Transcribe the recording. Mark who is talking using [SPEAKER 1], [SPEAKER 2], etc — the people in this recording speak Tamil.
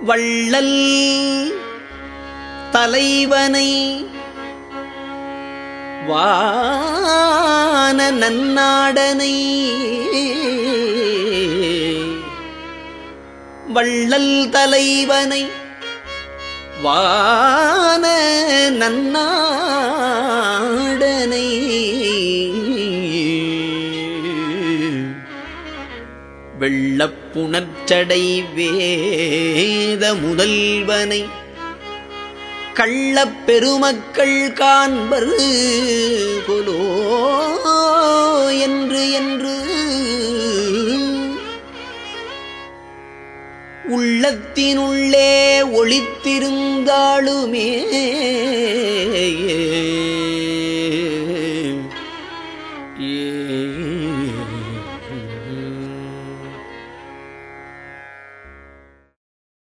[SPEAKER 1] வள்ளல் தலைவனை வான நன்னாடனை வள்ளல் தலைவனை வான நன்னா வெள்ளப்புணர்ச்சடை வேத முதல்வனை கள்ளப் பெருமக்கள் காண்பர் கொலோ என்று என்று. உள்ளத்தினுள்ளே ஒளித்திருந்தாலுமே ஏ